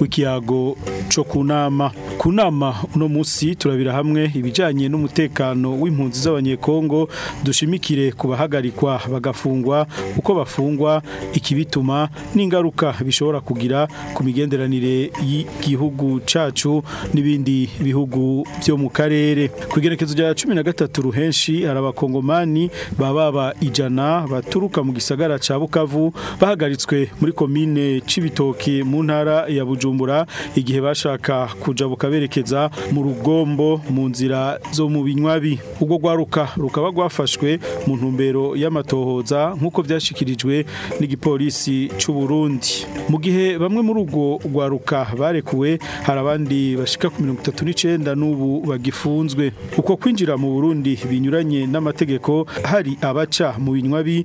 w'ikiyago co kunama kunama uno musi turabira hamwe ibijanye n'umutekano w'impunzi z'abanyekongo dushimikire kubahagarikwa bagafungwa uko bafungwa ikibituma n'ingaruka bishobora kugira ku migenderanire y'igihugu cacu n'ibindi bihugu byo mu karere kugerekezo rya 13 ruhenshi arabakongomani abakongomani bababa ijana baturuka mu gisagara ca Bukavu bahagaritswe muri komine Cibitoke mu ntara ya Bujumbura igihe bashaka kuja bukaberekeza mu rugombo mu nzira zo mu binywabi ubwo gwaruka rukaba gwafashwe mu ntumbero y'amatohoza nkuko byashikirijwe n'igipolisi cy'u Burundi mu gihe bamwe muri ubwo gwaruka barekuwe hari abandi bashika ku 39 n'ubu bagifunzwe bisanzwe uko kwinjira mu Burundi binyuranye n'amategeko hari abaca mu binywabi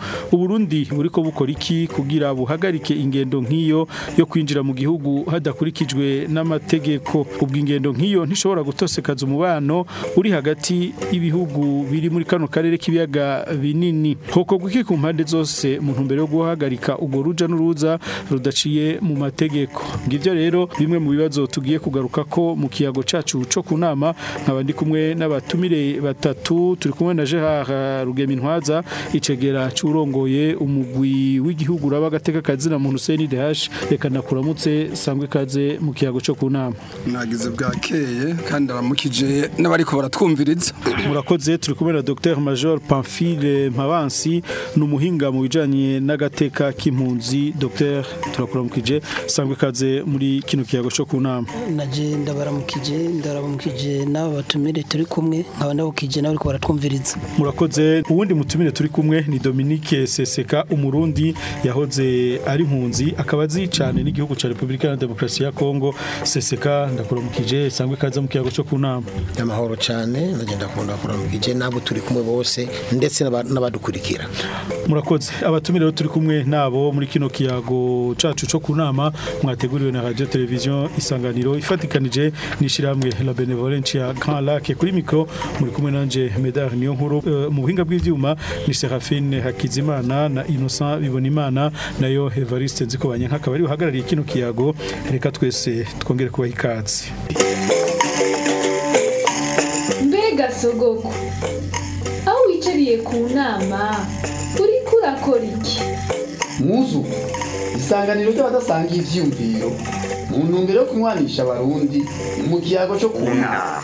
uburundi buriko bukora iki kugira buhagarike ingendo nk'iyo yo kwinjira mu gihugu hadakurikijwe n'amategeko ubwo ingendo nk'iyo ntishobora gutosekaza umubano uri hagati y'ibihugu biri muri kano karere k'ibiyaga binini koko guki ku mpande zose mu ntumbero yo guhagarika ubwo ruja n'uruza rudaciye mu mategeko ngivyo rero bimwe mu bibazo tugiye kugaruka ko mu kiyago cacu co kunama nkaba ndi kumwe n'abatumire batatu turi kumwe na Gerard rugema intwaza icegera curongoye umugwi w'igihugu uraba gateka kazina mu Hussein DH reka nakuramutse sangwe kaze mu kiyago cyo kunama nagize bwakeye kandi aramukije n'abariko baratwumviriza murakoze turi kumwe na Dr Major Pamphile Mabansi numuhinga mu bijanye n'agateka k'impunzi Dr turakuramukije sangwe kaze muri kino kiyago cyo kunama nagenda baramukije ndaramukije n'abatumire turi kumwe nkaba nabukije n'abariko baratwumviriza murakoze uwundi mutumire turi kumwe ni Dominique Seseka umurundi yahoze ari impunzi akaba azicane n'igihugu cya Republika ya Demokarasi ya Kongo Seseka ndakuramukije sangwe kaza mu kiyago cyo kunama amahoro cyane ndagenda kunda kuramukije nabo turi kumwe bose ndetse n'abadukurikira murakoze abatumire turi kumwe nabo muri kino kiyago cacu cyo kunama mwateguriwe na radio television isanganiro ifatikanije nishiramwe la benevolence ya Grand Lac kuri micro muri kumwe nanje Medar niyo nkuru uh, eh, mu buhinga bw'ibyuma ni Serafine Hakizimana na Innocent Bibonimana nayo Hevariste Nzikubanye nk'akaba ari uhagarariye kino kiyago reka twese twongere kubaha ikaze mbega sogoko aho wicariye ku nama uri kurakora iki muzu isanganiro ry'abadasangiye ibyiyumviro mu ntumbero yo kunywanisha abarundi mu kiyago cyo kunama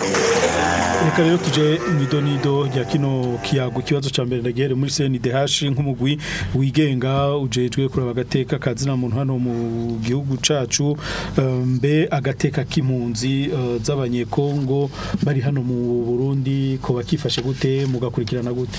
reka rero tuje mu idonido rya kino kiyago ikibazo cya mbere ndagere muri CNDH nk'umugwi wigenga ujejwe kuraba agateka kazina muntu hano mu gihugu cacu um, mbe agateka k'impunzi uh, z'abanyekongo bari hano mu Burundi ko bakifashe gute mugakurikirana gute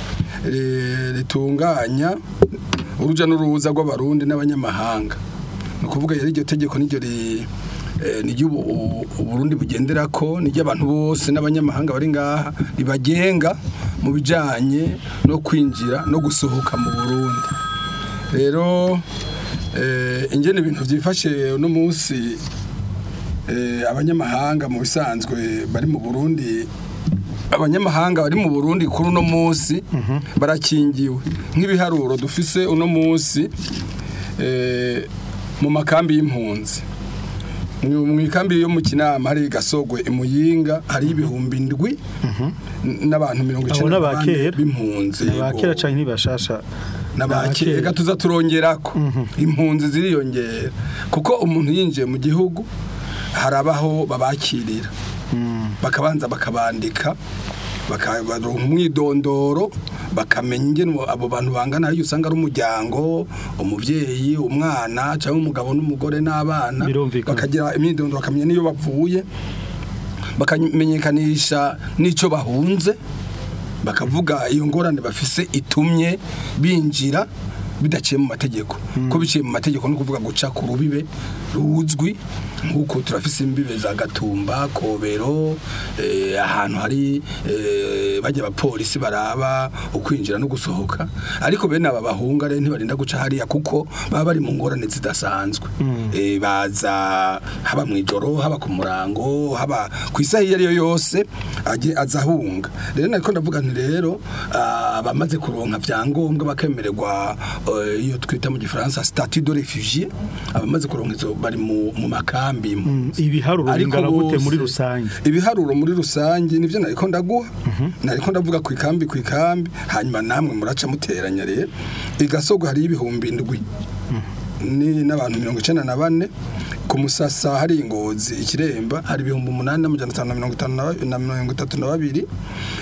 ritunganya urujya n'uruza rw'abarundi n'abanyamahanga ni ukuvuga iryo tegeko n'iryo eh, niryo uburundi bugendera ko niryo abantu bose n'abanyamahanga bari ngaha ribagenga mu bijyanye no kwinjira no gusohoka mu burundi rero eh, ingene ibintu byifashe uno munsi eh, abanyamahanga mu bisanzwe bari mu burundi abanyamahanga bari mu burundi kuri uno munsi mhm. barakingiwe nk'ibiharuro dufise uno munsi mu makambi y'impunzi mu ikambi yo mu kinama hari gasogwe imuyinga hari ibihumbi ndwi mhm. n'abantu mirongo icyenda b'impunzi abakera cyane ntibashasha n'abakera tuza turongera ko mhm. impunzi ziriyongera kuko umuntu yinjiye mu gihugu harabaho babakirira mm. bakabanza bakabandika bakabaronka umwidondoro bakamenya ingeno abo bantu bangana iyo usanga ari umuryango umubyeyi umwana cyangwa umugabo n'umugore n'abana bakagira imyidondoro bakamenya n'iyo bapfuye bakamenyekanisha n'icyo bahunze bakavuga iyo ngorane bafise itumye binjira bidaciye mu mategeko ko hmm. biciye mu mategeko no kuvuga guca ku rubibe ruzwi nk'uko turafise imbibe za gatumba kobero eh, ahantu hari eh, bajya abapolisi baraba ukwinjira no gusohoka ariko bene aba bahunga rero ntibarinda guca hariya kuko baba bari mu ngorane zidasanzwe hmm. eh, baza haba mu ijoro haba ku murango haba ku isaha iyo ari yo yose aza ahunga rero ntabwo ndavuga nti rero ah, bamaze kuronka byangombwa bakemererwa Eh, iyo twita mu gifaransa sitati do refugiye abamaze kurongeza bari mu makambi mm, ibiharuro bingana muri rusange ibiharuro muri rusange nibyo nariko ndaguha mhm. nariko ndavuga ku ikambi ku ikambi hanyuma namwe muraca muteranya rero igasogo hari ibihumbi indwi mm. n'abantu mirongo icyenda na bane ku musasa hari ingozi ikiremba hari ibihumbi umunani n'amajyana atanu na mirongo itanu na mirongo itatu na babiri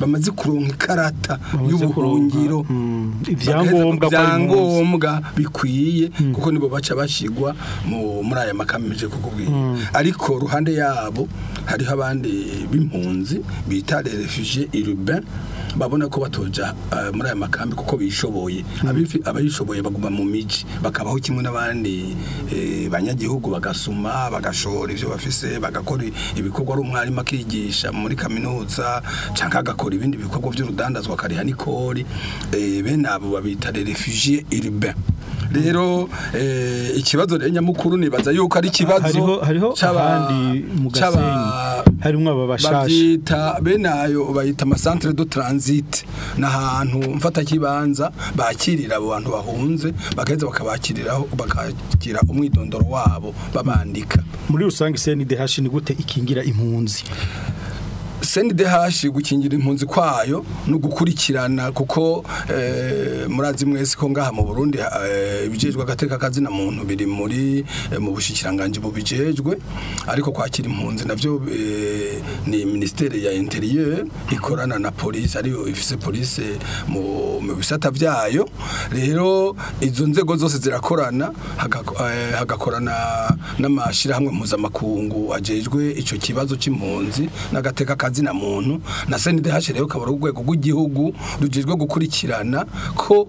bamaze kuronka ikarata y'ubuhungiro hmm, ibyangombwa bikwiye hmm. kuko nibo baca bashigwa muri aya makamije kukubwiye hmm. ariko ruhande yabo hariho abandi b'impunzi bita refugee urbain babona ko batoja eh, muri aya makambi kuko bishoboye abayishoboye baguma mu miji bakabaho kimwe n'abandi eh, banyagihugu bagasuma bagashora ibyo bafise bagakora ibikorwa ari umwarimu akigisha muri kaminuza cyangwa agakora bagakora ibindi bikorwa by'urudandazwa akariha nikori eh, bene abo babita refugiye iribe rero eh, ikibazo rero nyamukuru nibaza yuko ari ikibazo harimwo ababashashe bene ayo bayita de do na ni mfata kibanza bakirira abo bantu bahunze bagaheza bakabakiriraho bakakira umwidondoro wabo babandika muri rusange senide hashi ni gute ikingira impunzi senidehashi gukingira impunzi kwayo no gukurikirana kuko eh, murazi mwese ko ngaha mu burundi eh, ibijejwe agateka kazina muntu biri muri eh, mu bushikiranganje bubijejwe ariko kwakira impunzi nabyo ni minisiteri ya interieur ikorana na polisi ariyo ifise polisi mu bisata byayo rero izo nzego zose zirakorana hagakorana n'amashirahamwe mpuzamakungu ajejwe icyo kibazo c'impunzi n'agateka kazina igitsina muntu na senide hashyiriyeho ukaba ari urwego rw'igihugu rugizwe gukurikirana ko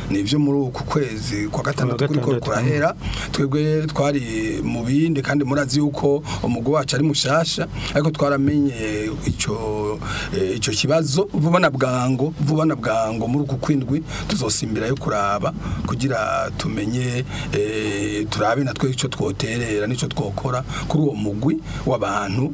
ni ibyo muri uku kwezi kwa gatandatu kuri ko kurahera twebwe twari mu bindi kandi murazi yuko umugo wacu ari mushasha ariko twaramenye icyo eh, icyo kibazo vuba na bwango vuba na bwango muri uku kwindwi tuzosimbira yo kuraba kugira tumenye eh, turabe twe icyo twoterera n'icyo twokora kuri uwo mugwi w'abantu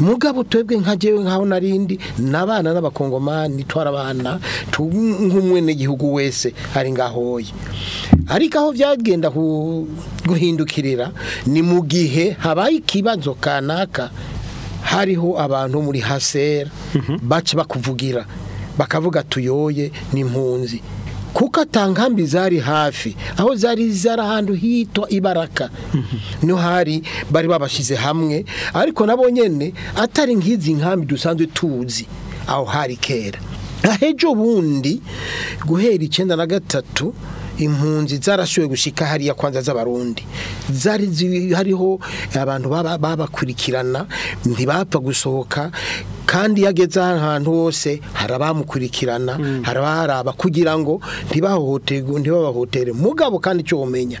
mugabo twebwe nka jewe nkaho narindi nabana n'abakongomani twarabana nk'umwe n'igihugu wese ari ngahoye ariko aho byagenda guhindukirira ni mu gihe habaye ikibazo kanaka hariho abantu muri hasera mhm. baca bakuvugira bakavuga tuyoye n'impunzi kuko atankambi zari hafi aho zari zari ahantu hitwa ibaraka niho hari bari babashyize hamwe ariko nabo nyine atari nk'izi nkambi dusanzwe tuzi aho hari kera ahejo ubundi guhera icyenda na gatatu impunzi zarashoboye gushika hariya kwanza z'abarundi zari hariho abantu babakurikirana ntibapfa gusohoka kandi yageze ahantu hose hari abamukurikirana mm. hari abaharaba kugira ngo ntibabahotere mugabo kandi icyo umenya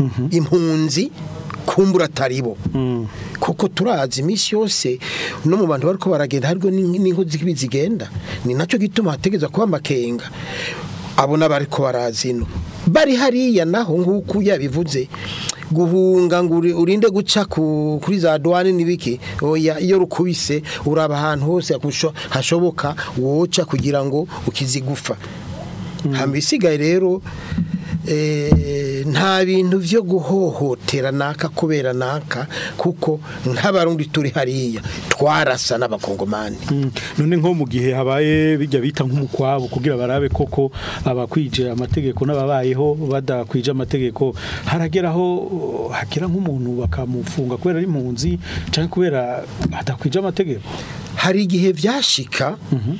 mhm. impunzi kumbura ataribo mm. kuko turazi iminsi yose no mu bantu bari baragenda hariho n'inkozi zigenda ni nacyo gituma hategereza kuba amakenga abona bari ko barazino bari hariya naho nk'uko yabivuze guhunga ngo urinde guca kuri za duwani n'ibiki iyo rukubise uraba ahantu hose hashoboka woca kugira ngo ukizigufa mm. hamba isigaye rero eh, nta bintu byo guhohotera naka kubera naka kuko nk'abarundi turi hariya twarasa n'abakongomani mm, none nko mu gihe habaye bijya bita nk'umukwabo kugira barabe koko abakwije amategeko n'ababayeho badakwije amategeko harageraho hakira nk'umuntu bakamufunga kubera ari impunzi cyangwa kubera adakwije amategeko hari igihe byashika mhm.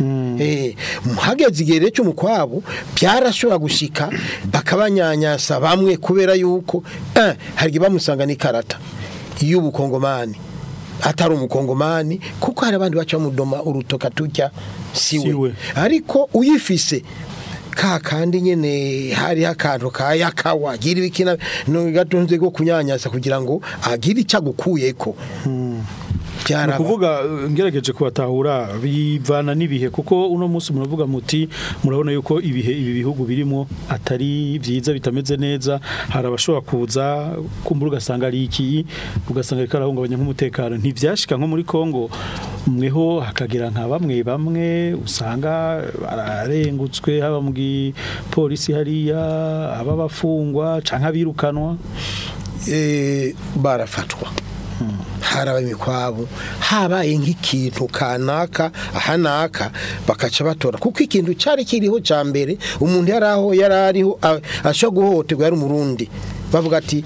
mm. eh, hageze igihe rero cy'umukwabo byarashobora gushika bakabanyanyasa bamwe kubera yuko eh, hari bamusanga ni karata y'ubukongomani atari umukongomani kuko hari abandi baca mudoma urutoka tujya siwe ariko uyifise ka kandi nyine hariho akantu ka yakawa gira ibikina ntugatunze bwo kunyanyasa kugira ngo agire icyo agukuye ko hmm. ni ukuvuga ngerageje kubatahura bivana n'ibihe kuko uno munsi muravuga muti murabona yuko ibihe ibi bihugu birimo atari byiza bitameze neza hari abashobora kuza kumbura ugasanga ari iki ugasanga reka arahungabanya nk'umutekano ntibyashika nko muri congo mweho hakagira nka bamwe bamwe usanga bararengutswe haba mu gipolisi hariya aba bafungwa cyangwa abirukanwa eh, barafatwa harabaye imikwabo habaye nk'ikintu kanaka ahanaka bakaca batora kuko ikintu cyari kiriho cya mbere umuntu yari aho yari ariho ashobora guhohoterwa yari umurundi bavuga ati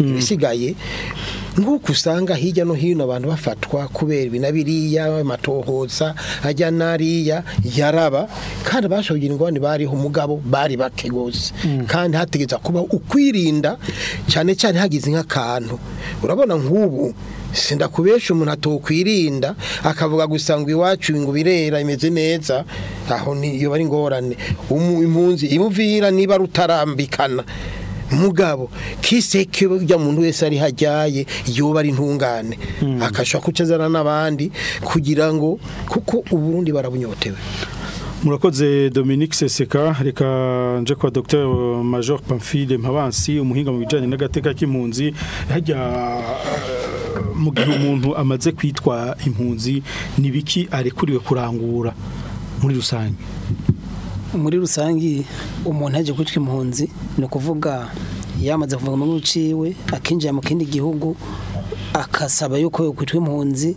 mm. mm. ibisigaye nk'uko usanga hirya no hino abantu bafatwa kubera ibina biriya amatohoza ajya n'ariya yaraba kandi abashoboye ingorane bariho umugabo bari bakegoze mm. kandi hategeza kuba ukwirinda cyane cyane hagize nk'akantu urabona nk'ubu sida kubesha umuntu atokwirinda akavuga gusa ngo iwacu ngo birera imeze neza aho niyo bari ingorane impunzi imuvira niba rutarambikana mugabo kiseke ujya muntu wese ari hajyaye yoba ari intungane hmm. akashaka kucazana n'abandi kugira ngo kuko uburundi barabunyotewe murakoze dominique seseka reka nje kwa dr major pamphile mpabansi umuhinga mu bijanye n'agateka k'impunzi hajya mu gihe umuntu amaze kwitwa impunzi ni biki arekuriwe kurangura muri rusange muri rusange umuntu agiye kwitwa impunzi ni ukuvuga yamaze kuva mu uciwe akinjira mu kindi gihugu akasaba yuko yokwitwa impunzi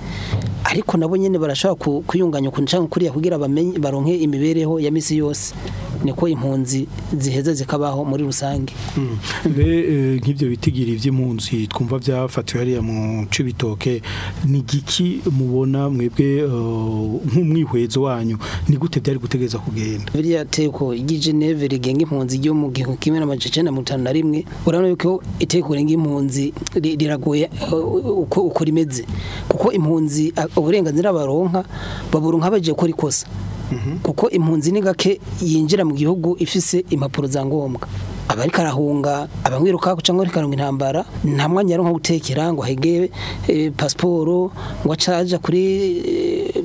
ariko nabo nyine barashobora kwiyunganya ukuntu ushaka kuriya kugira baronke imibereho ya minsi yose niko impunzi ziheze zikabaho muri rusange hmm. eh, nk'ibyo bitigiri iby'impunzi twumva byafatiwe hariya mu cibitoke ni giki mubona mwebwe eh, nk'umwihwezo wanyu ni gute byari gutegereza kugenda biriya teko ry'igeneve rigenga impunzi ryo mu gihe kimwe n'amajana icyenda mirongo itanu na rimwe urabona ko iteko rigenga impunzi riragoye eh, uko rimeze kuko impunzi uburenganzira baronka baburonka bagiye gukora ikosa kuko impunzi ni gake yinjira mu gihugu ifise impapuro za ngombwa abari karahunga abamwiruka cyangwa rikarunga intambara nta mwanya ari nko gutekera ngo ahege eh, pasiporo ngo acaja kuri eh,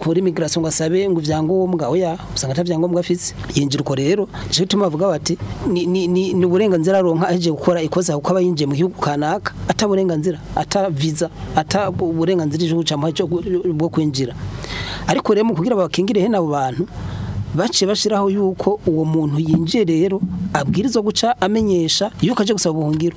kuri migration ngo asabe ngo ivyangombwa oya usanga ta vyangombwa afitse yinjira uko rero cyo tuma avuga bati ni uburenganzira aronka aje gukora ikosa kuko aba yinjiye mu gihugu kanaka ata burenganzira ata visa ata uburenganzira igihugu cyamwe cyo bwo kwinjira ariko rero kugira bakingire nyine abo bantu bace bashiraho yuko uwo muntu yinjiye rero abwirizwa guca amenyesha yuko aje gusaba ubuhungiro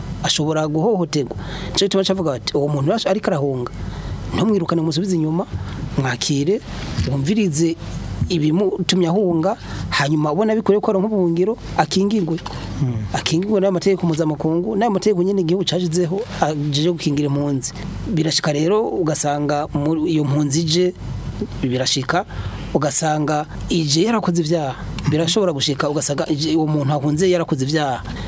ashobora guhohoterwa nicyo tuba tuvuga bati uwo muntu ariko arahunga ntumwirukane musubize inyuma mwakire wumvirize ibimutumye ahunga hanyuma ubona bikore ko ari nk'ubuhungiro akingirwe hmm. akingirwe n'ayo mategeko mpuzamakungu n'ayo mategeko nyine igihugu cyashyizeho aje gukingira impunzi birashika rero ugasanga iyo mpunzi ije birashika ugasanga ije yarakoze ibyaha birashobora gushika ugasanga uwo muntu ahunze yarakoze ibyaha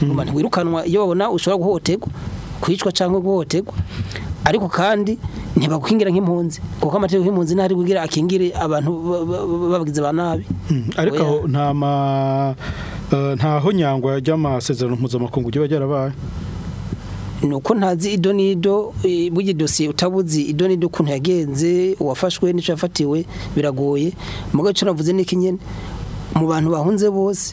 hmm. wirukanwa iyo babona ushobora guhohoterwa kwicwa cyangwa guhohoterwa ariko kandi ntibagukingira nk'impunzi kuko amategeko y'impunzi ntari kugira akingire abantu babagize ba nabi hmm. ariko nta Eh, ntaho nyangwa ry'amasezerano mpuzamakungu ujya byarabaye nuko ntazi ido n'ido eh, burya dosiye utabuzi ido n'ido ukuntu yagenze uwafashwe n'icyo yafatiwe biragoye mu gace navuze n'ikinyene mu bantu bahunze bose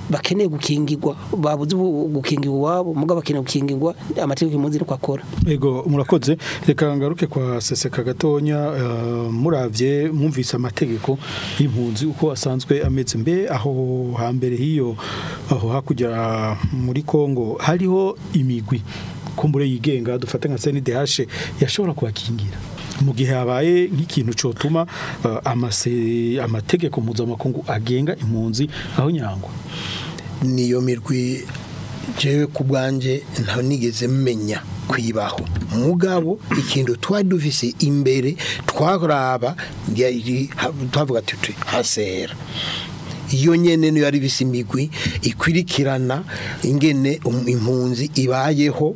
bakeneye gukingirwa babuze gukingirwa iwabo mugabo bakeneye gukingirwa amategeko impunzi niko akora yego murakoze reka ngaruke kwa seseka gatonya uh, muravye mwumvise amategeko y'impunzi uko asanzwe ameze mbe aho hambere hiyo aho hakujya kujya muri Kongo hariho imigwi kumbure yigenga dufate nka CNDH yashobora kubakingira mu gihe habaye nk'ikintu cyotuma eh, amategeko muza mpuzamakungu agenga impunzi aho nyangwa niyo mirwi jewe ku bwanjye nta nigeze menya kwibaho mugabo ikintu twari dufise imbere twaraba twavuga tuti hasera iyo nyene niyo ari bisimigwi ikwirikirana ingene um-, impunzi ibayeho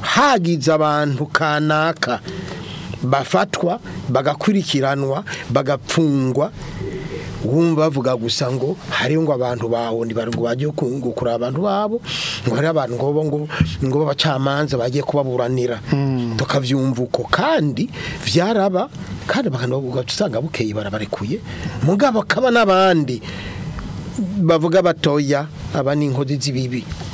hagize abantu kanaka bafatwa bagakurikiranwa bagapfungwa wumva bavuga gusa ngo hari ngo abantu bawe ngo bajye kureba abantu babo ngo hari abantu ngo ngo ngo b'abacamanza bagiye kubaburanira hmm. tukabyumva uko kandi vyaraba kandi bakanavuga usanga bukeye barabarekuye mugabo akaba n'abandi bavuga batoya aba ni inkozi z'ibibi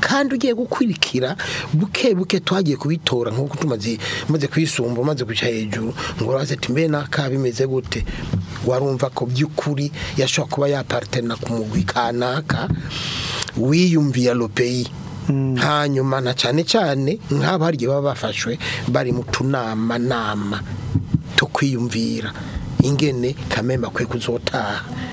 kandi ugiye gukurikira buke buke twagiye kubitora nk'uko tumaze maze kwisumba maze kujya hejuru ngo uraze tumere n'aka bimeze gute warumva ko by'ukuri yashobora kuba yapartena ku mugwi kanaka wiyumviye Lopeyi hmm. hanyuma na cyane cyane nk'abaryo baba bafashwe bari mu tunama nama two kwiyumvira ingene kamembe kwe kuzotaha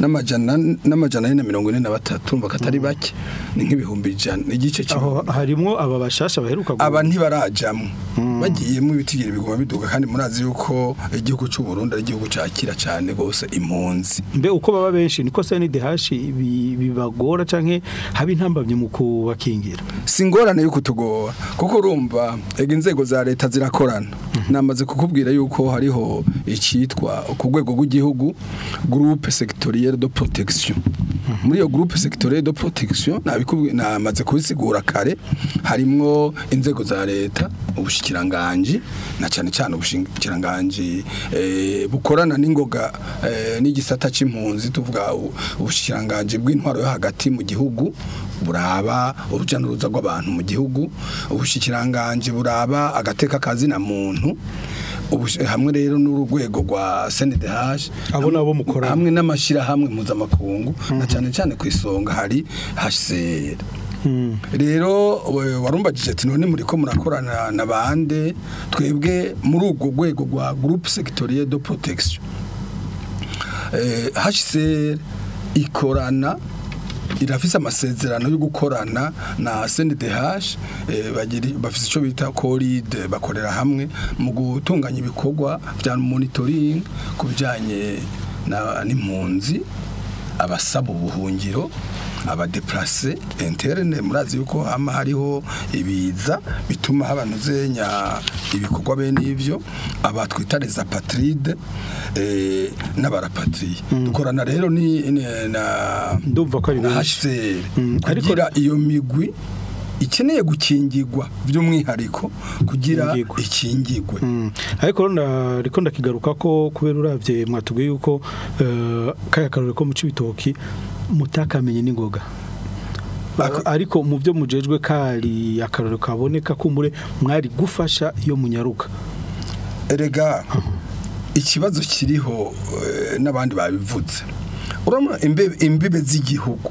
n'amajana n'amajana na mirongo ine na batatu mba katari mm. bake ni nk'ibihumbi ijana igice kimwe harimo aba bashasha baheruka aba ntibarajyamo mm. bagiye mu ibitigiri biguma biduka kandi murazi yuko igihugu cy'u Burundi igihugu cyakira cyane rwose impunzi mbe uko baba benshi niko CNDH bibagora cyane haba intambamye mu kubakingira singorane yuko tugora kuko urumva inzego za leta zirakorana mm-hmm. namaze kukubwira yuko hariho icyitwa ku rwego rw'igihugu groupe sectorielle de protection muri iyo groupe sectorielle de protection nabikubwe namaze kubisigura kare harimo inzego za leta ubushikiranganje na cyane cyane ubushikiranganje eh, bukorana n'ingoga eh, n'igisata c'impunzi tuvuga ubushikiranganje bw'intwaro yo hagati mu gihugu buraba uruja n'uruza rw'abantu mu gihugu ubushikiranganje buraba agateka kazi na muntu hamwe rero n'urwego rwa senedehaje abo nabo mukora hamwe n'amashyirahamwe mpuzamakungu na hmm. cyane cyane ku isonga hari haseri hmm. rero warumbagije ati none muri ko murakorana na bande twebwe muri urwo rwego rwa Group segitoriye do protegisiyo eh, haseri ikorana irafise amasezerano yo gukorana na CNDH eh, bagiri bafise ico bita CORID eh, bakorera hamwe mu gutunganya ibikorwa vya monitoring kubijanye na n'impunzi abasaba ubuhungiro abadeplase interene murazi yuko hama hariho ibiza bituma habanuzenya ibikorwa bene ivyo abatwitareza patride eh n'abarapatriye mm. dukorana rero ni na ndumva ko ari benshi mm. ariko iyo migwi ikeneye gukingirwa by'umwihariko kugira ikingirwe hmm. ariko rero ndakigaruka ko kubera urabye mwatubwiye yuko eh, kaya karore ko mu cy'ibitoki mutakamenye n'ingoga ariko mu byo mujejwe kari akarore kaboneka kumure mwari gufasha iyo munyaruka erega ikibazo kiriho eh, n'abandi babivutse urabona imbibe z'igihugu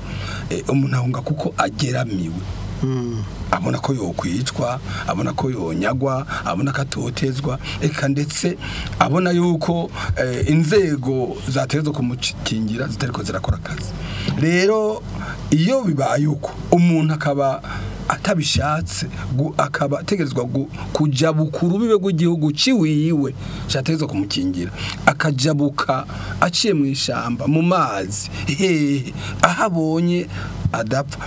eh, umuntu ahunga kuko ageramiwe abona ko yokwicwa abona ko yonyagwa abona ko atotezwa reka ndetse abona yuko eh, inzego zateza kumukingira zitari ko zirakora akazi rero iyo bibaye uko umuntu akaba atabishatse akaba ategerezwa kujya bukuru bibe bw'igihugu kiwiwe cyategerezwa kumukingira akajabuka aciye mu ishyamba mu mazi hehe aho abonye adapfa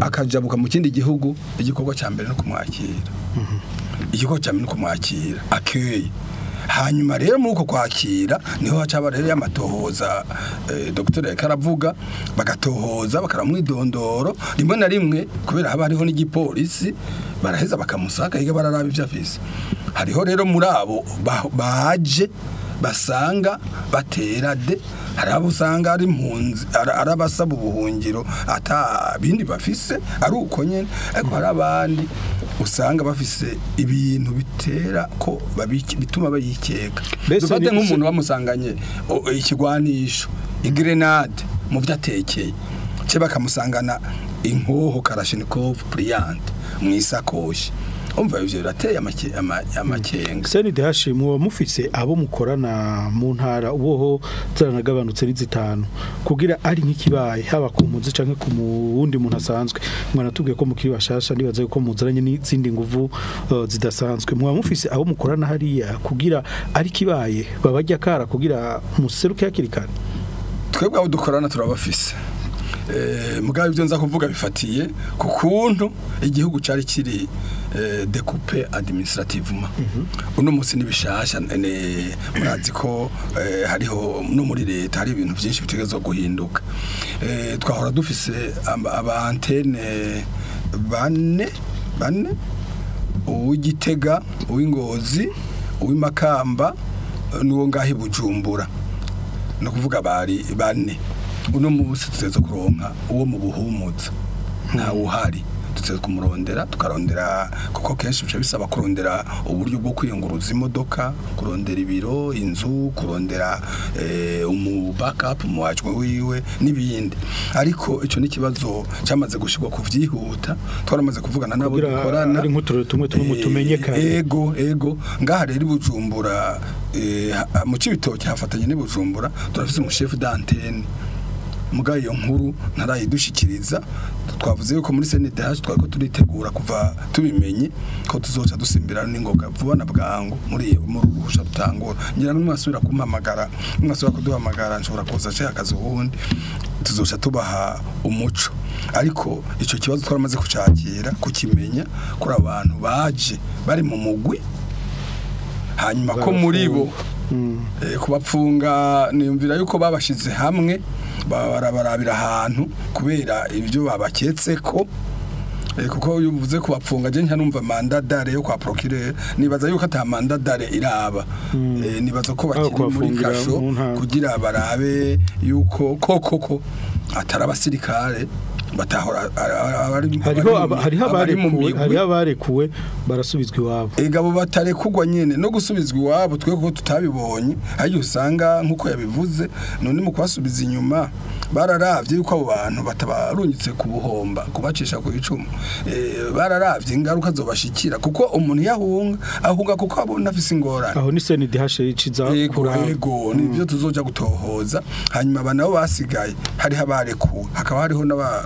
akajabuka mu kindi gihugu igikorwa cya mbere no kumwakira mm-hmm. igikorwa cya mbere no kumwakira akeye hanyuma rero muri uko kwakira niho hacaba rero y'amatohoza eh, dogiteri reka bagatohoza bakaramwidondoro rimwe na rimwe kubera haba hariho n'igipolisi baraheza bakamusaka higa bararaba ibyo afise hariho rero muri abo baje basanga batera de hari abo usanga ari impunzi ari abasaba ubuhungiro ata bindi bafise ari uko nyine ariko hari abandi usanga bafise ibintu bitera ko bituma bayikeka dufate nk'umuntu bamusanganye ikigwanisho igrenade mu byo atekeye cye bakamusangana inkoho karashinikovu puriyante mu isakoshi umva ibyo birateye amakenga seni dehashi muba mufise abo mukorana mu ntara uboho zaranagabanutse n'izitanu kugira ari nk'ikibaye haba ku muzi cyangwa ku wundi muntu asanzwe mwanatubwiye ko mukiri bashasha nibaza ko muziranye n'izindi nguvu zidasanzwe muba mufise abo mukorana hariya kugira ari kibaye babajya kara kugira museruke hakiri kare twebwe abo dukorana turabafise eh, mugabe ibyo nza kuvuga bifatiye ku kuntu igihugu cyari kiri Eh, decoupé administrativement mhm. uno munsi nibishasha murazi ko eh, hariho no muri leta hari ibintu byinshi bitegezwa guhinduka eh, twahora dufise aba antene bane bane uw'igitega uw'ingozi uw'imakamba n'uwo ngaho bujumbura ni ukuvuga bari bane uno munsi tuteze kuronka uwo mu buhumuza ntawuhari kumurondera tukarondera kuko kenshi bica bisaba kurondera uburyo bwo kwiyunguruza imodoka kurondera ibiro inzu kurondera eh, umu bakapu umuwajwe wiwe n'ibindi ariko icyo ni ikibazo cyamaze gushyirwa ku byihuta twaramaze kuvugana nabo dukorana ari nk'uturere tumwe tumwe eh, tumenyekana ego ego ngaha rero ibujumbura eh, mu kibitoki hafatanye n'ibujumbura turafite umushefu d'antene muga iyo nkuru ntarayidushyikiriza twavuze yuko muri senete hacu twari ko turitegura kuva tubimenye ko tuzoca dusimbirana n'ingoga vuba na bwangu muri muri urusha dutangura ngira ngo mwasubira kumpamagara mwasubira kuduhamagara nshobora kuza nshaka akazi ubundi tuzoca tubaha umuco ariko icyo kibazo twaramaze kucakira kukimenya kuri abantu baje bari mu mugwi hanyuma ko muri bo eh, kubapfunga niyumvira yuko babashyize hamwe barabarabira ahantu kubera ibyo babaketse ko eh, kuko iyo uvuze kubapfunga agenda numva dare yo kwa porokire nibaza yuko ata dare iraba hmm. eh, nibaza ko bakiri muri kasho kugira barabe yuko koko ko atari abasirikare batahora hariho abarekuwe barasubizwa iwabo abo batarekugwa nyine no gusubizwa iwabo twe kuko tutabibonye aho usanga nk'uko yabivuze none mu kwasubiza inyuma bararabye yuko abo bantu batabarungitse kubuhomba kubacisha ku icumu eh, bararabye ingaruka zobashikira kuko umuntu yahunga ahunga kuko abona afise ingorane aho ni seni dihashe iciza yego mm. ni tuzoja gutohoza hanyuma abana bo basigaye hari habarekuwe hakaba hariho n'aba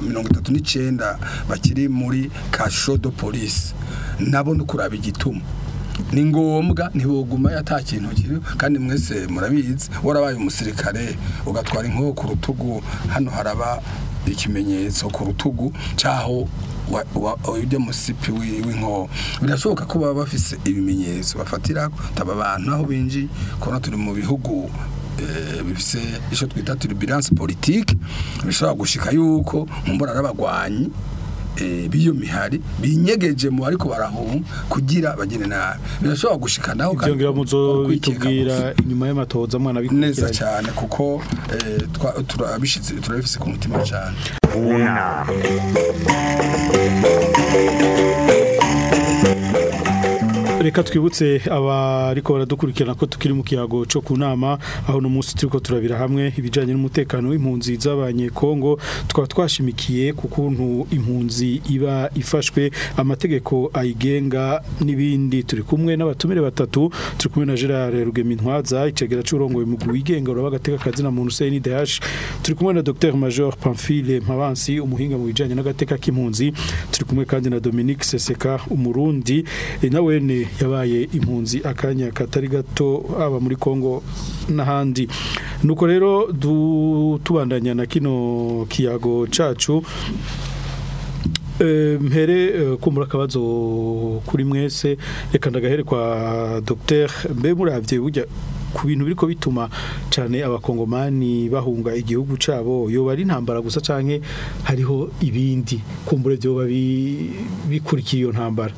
n’icyenda bakiri muri kasho do police nabo no kuraba igituma ni ngombwa ntibuguma ata kintu kiri kandi mwese murabizi warabaye umusirikare ugatwara inkoko ku rutugu hano haraba ikimenyetso ku rutugu cyaho ujya musipi w'inkoho birashoboka ko baba bafise ibimenyetso bafatira taba abantu aho binjiye kubona turi mu bihugu eh, bifise icyo twita turi politiki bishobora gushika yuko mu mbona arabagwanyi Eh, b'iyo mihari binyegeje mu ariko barahunga kugira bagire nabi birashobora gushikanaho kandi byongera muzo bitubwira inyuma y'amatoza mwana bikurikiranye neza cyane kuko eh, turabishitse turabifise ku mutima cyane una reka twibutse abariko baradukurikirana ko tukiri mu kiyago cyo ku nama aho no munsi turiko turabira hamwe ibijanye n'umutekano w'impunzi z'abanye Kongo tukaba twashimikiye ku kuntu impunzi iba ifashwe amategeko ayigenga n'ibindi turi kumwe n'abatumire batatu turi kumwe na Gerard Rugemintwaza icegera c'urongoye mu wigenga uraba gateka kazina mu Hussein DH turi kumwe na Dr Major Pamphile Mpabansi umuhinga mu bijanye n'agateka k'impunzi turi kumwe kandi na Dominique Seseka umurundi e, nawene yabaye impunzi akanya katari gato aba muri Kongo n'ahandi nuko rero tubandanya na kino kiyago cacu eh, mpere eh, kumbura akabazo kuri mwese reka ndagahere kwa dogiteri mbe murabye bujya ku bintu biriko bituma cyane abakongomani bahunga igihugu cabo yo bari intambara gusa canke hariho ibindi kumbure byo bikurikiye iyo ntambara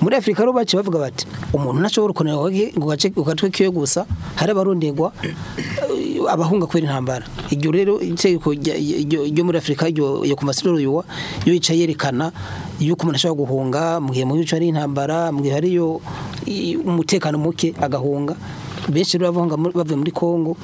muri Afrika ro bace bavuga bati umuntu ntashobora kunera ngo gace kiwe gusa hari abarundirwa abahunga kubera intambara iryo rero itegeko ryo muri afurika yo ku yuwa iyo yicaye yerekana yuko umuntu ashobora guhunga mu gihe mu bice hari intambara mu gihe hariyo umutekano muke agahunga benshi rero bavuye muri congo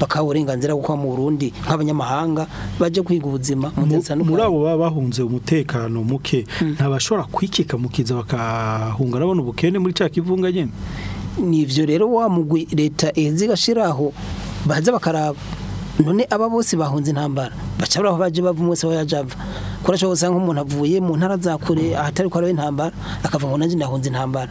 bakaha uburenganzira bwo kuba mu Burundi nk'abanyamahanga baje kwiga ubuzima mu muri abo baba bahunze umutekano muke hmm. ntabashobora kwikika mukiza bakahunga nabona ubukene muri cya kivunga nyine rero wa mugwi leta izi igashiraho baza bakaraba none aba bose bahunze intambara baca baje bavumwe umunsi aho kurashoboka usanga nk'umuntu avuye mu ntara za kure ahatari kwa intambara akavuga ngo nanjye ndahunze intambara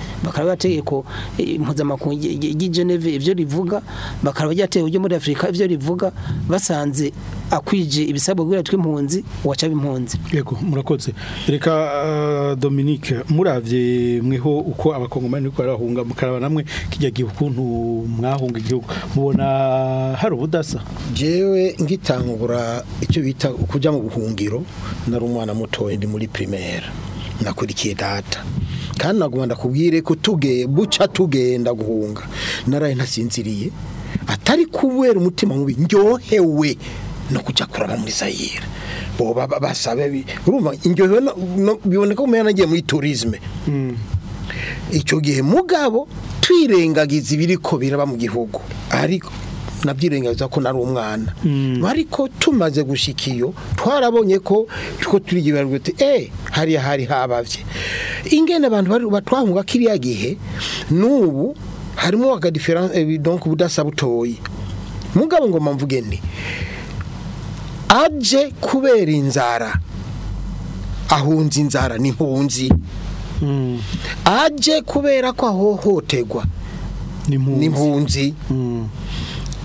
bakaraba ategeko eh, impuzamakungu ry'i Geneve ivyo rivuga bakaraba ryateye ryo muri Afrika ivyo rivuga basanze akwije ibisabwa kugira impunzi waca bimpunzi yego murakoze reka uh, Dominique muravye mweho uko abakongomani bariko barahunga mukaraba namwe kijya ukuntu mwahunga igihugu mubona hari ubudasa jewe ngitangura icyo bita kuja mu buhungiro nari umwana mutoya ndi muri primaire nakurikiye data kandi naguma ndakubwire ko tuge buca tugenda guhunga naraye ntasinziriye atari kubera umutima mubi ndyohewe no kujya kuraba muri zayira boba basabe urumva indyohewe biboneka ko nagiye muri turizme hmm. icyo gihe mugabo twirengagiza ibiri ko biraba mu gihugu ariko nabyirengagiza ko nari umwana mm. ariko tumaze gushyika iyo twarabonye ko turiho turigira uti eee eh, hariya hari hababye ingene abantu batwahunga kiriya gihe n'ubu harimo eh, donc ubudasa butoyi mugabo ngo mvuge ni aje kubera inzara ahunze inzara ni n'impunzi mm. aje kubera ko ahohoterwa n'impunzi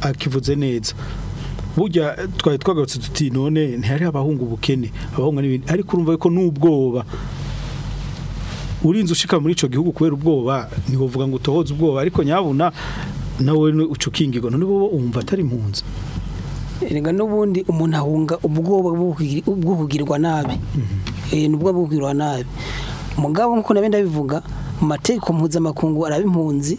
akivuze neza burya twari twagarutse tuti none ntihari abahungu ubukene abahunga n'ibindi ariko urumva ko n'ubwoba urinze ushika muri ico gihugu kubera ubwoba ntiwovuga ngo utohoze ubwoba ariko nyabuna nawe ucukingigo none bo umva atari impunzi erega n'ubundi umuntu ahunga ubwoba bwo kugirwa nabi mhm. eh nubwo bwo kugirwa nabi mugabo nkuko nabe ndabivuga mateko mpuzamakungu araba impunzi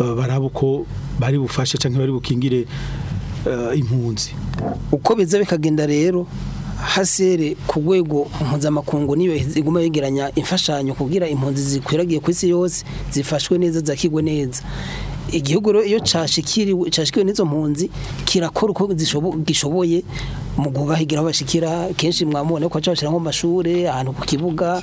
uh, barabo ko bari bufashe cyangwa bari bukingire uh, impunzi uko biza bikagenda rero hasere ku rwego mpuzamakungu niyo iguma yegeranya imfashanyo kugira impunzi zikwiragiye ku isi yose zifashwe neza zakigwe neza igihugu iyo cyashikiriwe n'izo mpunzi kirakora uko gishoboye mu guhahigira aho bashikira kenshi mwamubona ko bashyira nko mu ahantu ku kibuga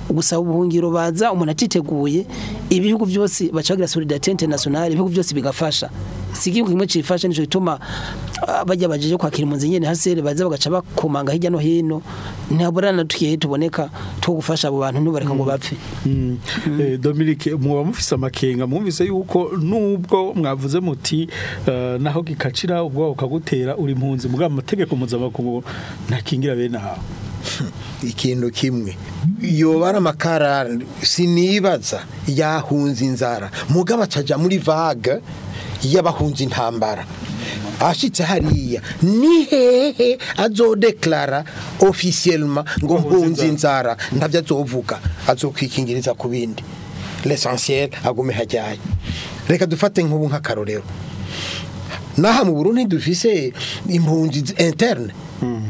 gusaba ubuhungiro baza umuntu atiteguye ibihugu byose bacagira solidarite internationale ibihugu byose bigafasha sigihugu kimwe cifashe nico gituma ah, bajya bajeje kwakira impunzi nyene hasere baza bagaca bakomanga hirya no hino ntaburana tukiye tuboneka two gufasha abo bantu ntubareka ngo mm. bapfe mm. mm. eh, Dominique muba mufise amakenga mwumvise yuko nubwo mwavuze muti eh, naho gikacira ubwo ukagutera uri impunzi mugaba amategeko mpuzamakungu ntakingira bene aho ikintu kimwe yobara amakara sinibaza yahunze inzara mugaba acaja muri vaga y'abahunze intambara ashitse hariya ni hehe azodeklara officiellement ngo hunze inzara ntabyo azovuga azokikingiriza ku bindi l'essentiel agume hajyaye reka dufate nk'ubu nk'akarorero n'aha mu Burundi dufise impunzi interne mm.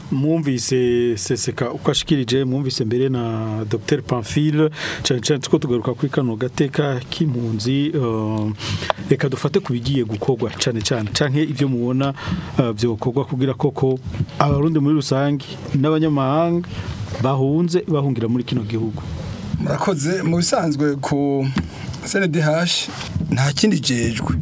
mwumvise seseka uko ashikirije mwumvise mbere na Dr Pamphile cyane cyane tuko tugaruka kuri kano gateka k'impunzi euh, reka dufate kubigiye gukorwa cyane cyane canke ibyo mubona euh, byo gukorwa kugira koko abarundi muri rusange n'abanyamahanga bahunze bahungira muri kino gihugu murakoze mu bisanzwe ku CNDH nta kindi jejwe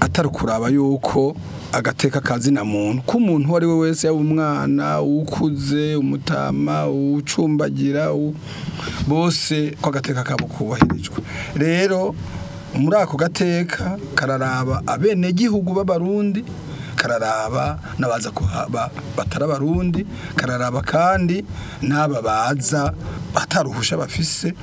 atari ukuraba yuko agateka kazina muntu ko umuntu ari we wese umwana ukuze umutama ucumbagira bose ko agateka kabo kubahirijwe rero muri ako gateka kararaba abenegihugu b'abarundi kararaba n'abaza kuhaba batari abarundi kararaba kandi n'aba baza bataruhusha bafise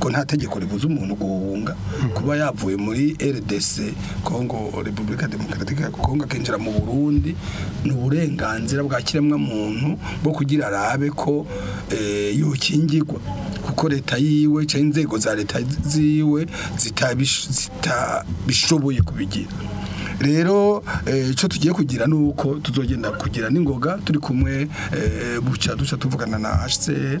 ko nta tegeko ribuza umuntu guhunga kuba yavuye muri RDC Congo Repubulika Demokratike ya Congo akinjira mu Burundi ni uburenganzira bwa kiremwamuntu muntu bwo kugira arabe ko eh, yokingirwa kuko leta yiwe cyangwa inzego za leta ziwe zitabishoboye kubigira rero eh, icyo tugiye kugira ni uko tuzogenda kugira n'ingoga turi kumwe eh, buca duca tuvugana na hcr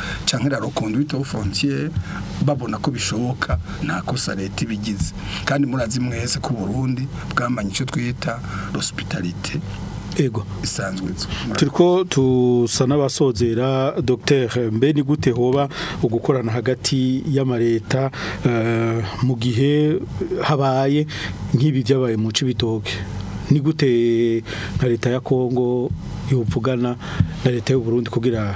cyangwa iriya rokonduwite ofonsiye babona ko bishoboka nta kosa leta ibigize kandi murazi mwese ko Burundi bwamanye icyo twita rosipitalite ego isanzwe turiko tusa n'abasozera Dr mbe ni gute hoba ugukorana hagati y'amareta eh, mu gihe habaye nk'ibi byabaye mu cibitoke ni gute na leta ya kongo yuvugana na leta y'u Burundi kugira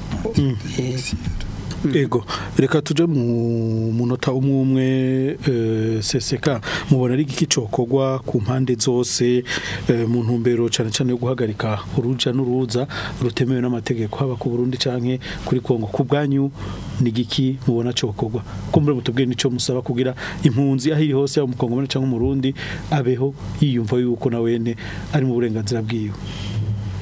mm. eh. yego mm. reka tujye mu munota umwe umwe eh, seseka mubona ari igiki ku mpande zose eh, mu ntumbero cyane cyane yo guhagarika uruja n'uruza rutemewe n'amategeko haba ku burundi cyane kuri kongo ku bwanyu ni igiki mubona cyokogwa ko muri mutubwire nicyo musaba kugira impunzi aho hose yaba umukongomani cyangwa umurundi abeho yiyumva yuko na wene ari mu burenganzira bwiwe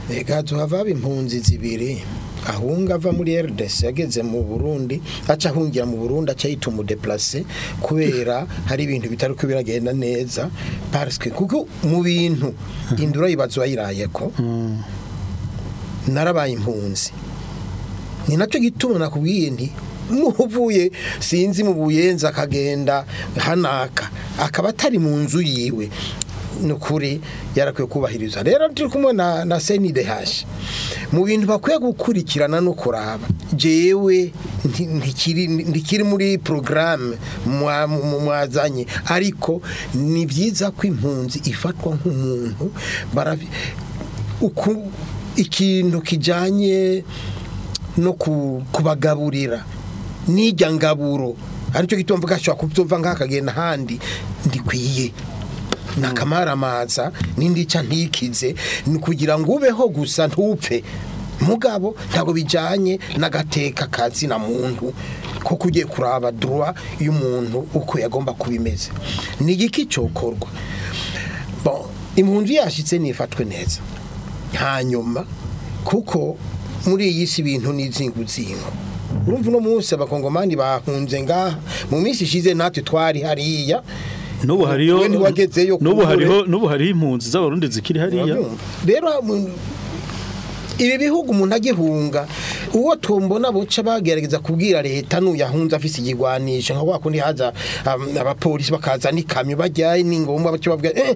reka tuhava impunzi zibiri ahunga ava muri RDC yageze mu Burundi aca ahungira mu Burundi aca yita umudeplace kubera hari ibintu bitari ko biragenda neza parce kuko mu bintu indura yibazo yiraye ko mm. narabaye impunzi ni nacyo gituma nakubwiye nti muvuye sinzi mu buyenzi akagenda hanaka akaba atari mu nzu yiwe ni ukuri yarakwiye kubahiriza rero turi kumwe na na senide hashi mu bintu bakwiye gukurikirana no kuraba jewe ntikiri muri porogaramu mwazanye ariko ni byiza ko impunzi ifatwa nk'umuntu ikintu kijyanye no kubagaburira n'ijya ngaburo aricyo gituma mvuga kubyumva nk'akagenda ahandi ndikwiye Mm. ntakamaramanza n'indicya ntikize ni kugira ngo ubeho gusa ntupfe mugabo ntago bijyanye n'agateka na muntu ko ugiye kuraba duwa y'umuntu uko yagomba kubimeze imeze ni igiki cyokorwa impunzi yashyitse nifatwe neza hanyuma kuko muri iyi si ibintu n'izinguzingo urumva uno munsi abakongomani bahunze ngaha mu minsi ishize natwe twari hariya n'ubu hariyo n'ubu hariho n'ubu hariho impunzi z'abarundi zikiri hariya rero ibi bihugu umuntu agihunga uwo tumbona buca bagerageza kubwira leta n'uyahunze afise ikigwanisha nka kwa kundi haza abapolisi bakaza n'ikamyo bajyaye ni ngombwa baca babwira eh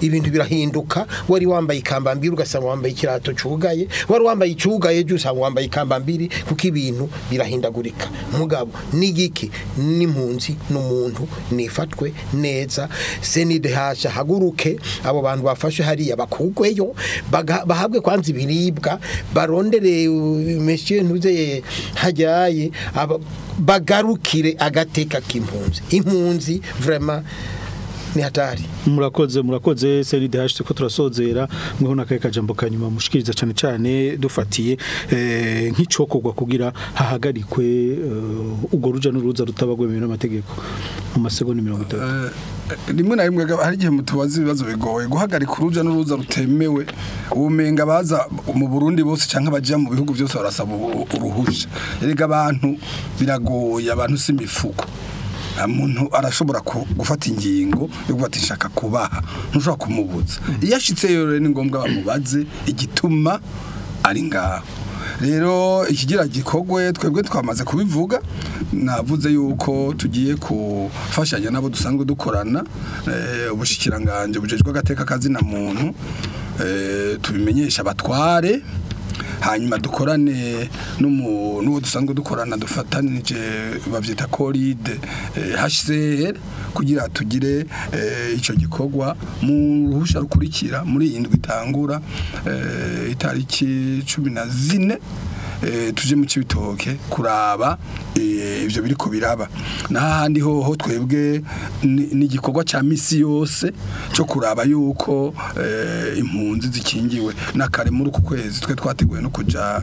ibintu birahinduka wari wambaye ikambambiri ugasanga wambaye ikirato cyugaye wari wambaye icyugaye ejo usanga wambaye ikambambiri kuko ibintu birahindagurika mugabo n'igiki n'impunzi n'umuntu nifatwe neza senide hasha haguruke abo bantu bafashe hariya bakugweyo bahabwe kwanza ibiribwa barondere meshe ntuze hajaye bagarukire agateka k'impunzi impunzi vraiment ni hatari murakoze murakoze seride hashite ko turasozera mweho nakaye kajambo kanyuma mushikiriza cyane cyane dufatiye eh, nk'icokogwa kugira hahagarikwe eh, ubwo ruja n'uruza rutabagwemeye n'amategeko mu masegonda mirongo itatu eh, rimwe na rimwe hari igihe mutubaza ibibazo bigoye guhagarika uruja n'uruza rutemewe ubumenga baza mu burundi bose cyangwa abajya mu bihugu byose barasaba uruhushya erega abantu biragoye abantu si imifuko umuntu eh, arashobora gufata ingingo yo gufata ishaka kubaha ntushobora kumubuza hmm. iyo ashyitse rero ni ngombwa bamubaze igituma ari ngaho rero ikigira gikogwe twebwe twamaze kubivuga navuze yuko tugiye gufashanya n'abo dusanzwe dukorana eh, ubushikiranganje bujejwe agateka kazina muntu eh, tubimenyesha abatware hanyuma dukorane n'uwo dusanzwe dukorana dufatanije babyita koride eh, hcr kugira tugire eh, icyo gikorwa mu ruhushya rukurikira muri iyi ndwi itangura eh, itariki cumi na zine Eh, tujye mu cy'ibitoke kuraba eh, ibyo biri ko biraba n'ahandi hoho twebwe ni igikorwa cya misi yose cyo kuraba yuko eh, impunzi zikingiwe na kare muri uku kwezi twe twateguye no kujya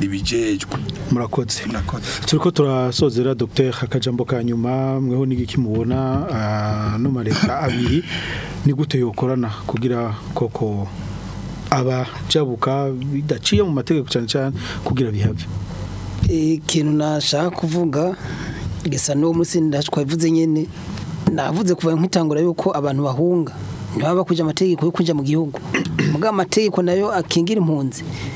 ribijejwe murakoze turi ko turasozera dr akajambo ka nyuma mweho n'igiki mubona ah, no abiri ni gute yokorana kugira koko abajabuka bidaciye mu mategeko cyane cyane kugira bihave ikintu nashaka kuvuga gisa n'uwo munsi ndavuze nyine navuze kuva nk'itangura yuko abantu bahunga ntibaba bakujya amategeko yo kujya mu gihugu mbwa amategeko nayo akingira impunzi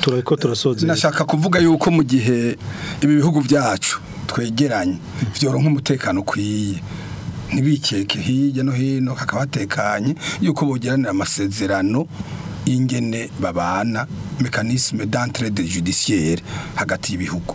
turariko turasoze nashaka kuvuga yuko mu gihe ibi bihugu byacu twegeranye byoro nk’umutekano ukwiye ntibikeke hirya no hino hakaba yuko bogeranira amasezerano y'ingene babana mekanisme d'entraide judiciaire hagati y'ibihugu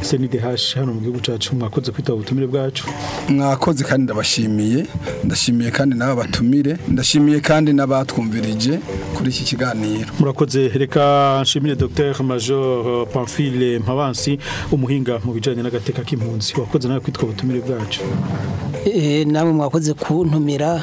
CNDH hano mu gihugu gucacu mwakoze kwitaba ubutumire bwacu mwakoze kandi ndabashimiye ndashimiye kandi naba batumire ndashimiye kandi n'abatwumvirije kuri iki kiganiro murakoze reka nshimire Dr Major Pamphile Mpabansi umuhinga mu bijanye n'agateka k'impunzi wakoze nawe kwitwa ubutumire bwacu Eh, namwe mwakoze kuntumira